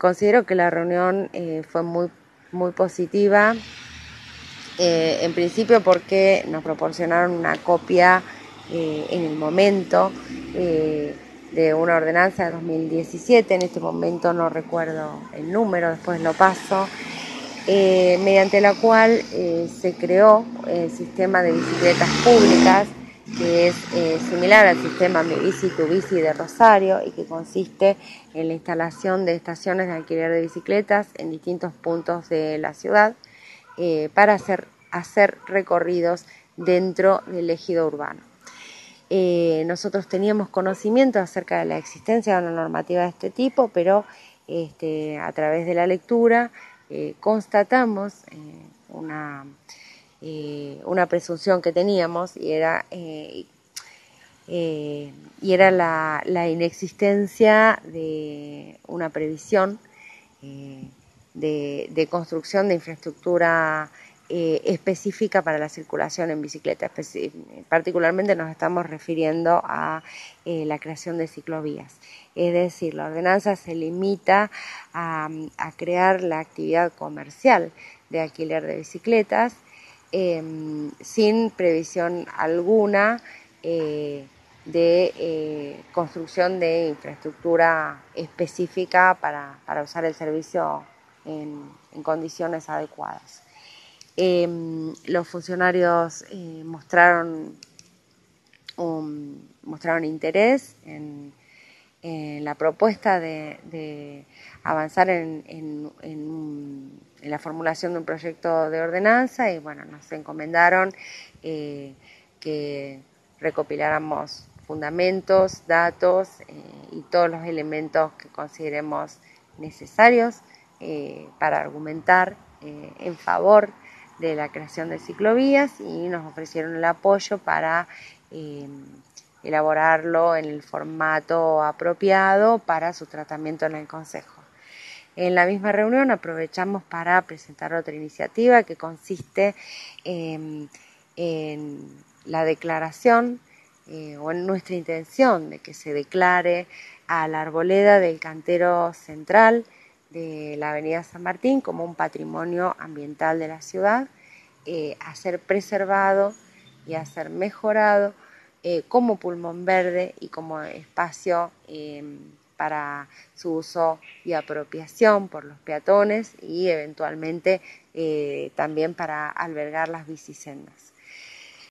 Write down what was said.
considero que la reunión fue muy, muy positiva, en principio porque nos proporcionaron una copia en el momento de una ordenanza de 2017, en este momento no recuerdo el número, después lo paso, eh, mediante la cual eh, se creó el sistema de bicicletas públicas, que es eh, similar al sistema Mi Bici Tu Bici de Rosario y que consiste en la instalación de estaciones de alquiler de bicicletas en distintos puntos de la ciudad para hacer, hacer recorridos dentro del ejido urbano. Eh, nosotros teníamos conocimiento acerca de la existencia de una normativa de este tipo, pero este, a través de la lectura eh, constatamos eh, una, presunción que teníamos y era, y era la, inexistencia de una previsión de, construcción de infraestructura eh, específica para la circulación en bicicleta. Particularmente nos estamos refiriendo a eh, la creación de ciclovías. Es decir, la ordenanza se limita a, crear la actividad comercial de alquiler de bicicletas em, sin previsión alguna eh, de construcción de infraestructura específica para, usar el servicio en condiciones adecuadas. Em, los funcionarios eh, mostraron, mostraron interés en, la propuesta de, avanzar en, la formulación de un proyecto de ordenanza y bueno, nos encomendaron eh, que recopiláramos fundamentos, datos eh, y todos los elementos que consideremos necesarios para argumentar en favor de la creación de ciclovías y nos ofrecieron el apoyo para eh, elaborarlo en el formato apropiado para su tratamiento en el Consejo. En la misma reunión aprovechamos para presentar otra iniciativa que consiste en la declaración eh, o en nuestra intención de que se declare a la arboleda del cantero central de la Avenida San Martín como un patrimonio ambiental de la ciudad, eh, a ser preservado y a ser mejorado eh, como pulmón verde y como espacio em, para su uso y apropiación por los peatones y eventualmente eh, también para albergar las bicisendas.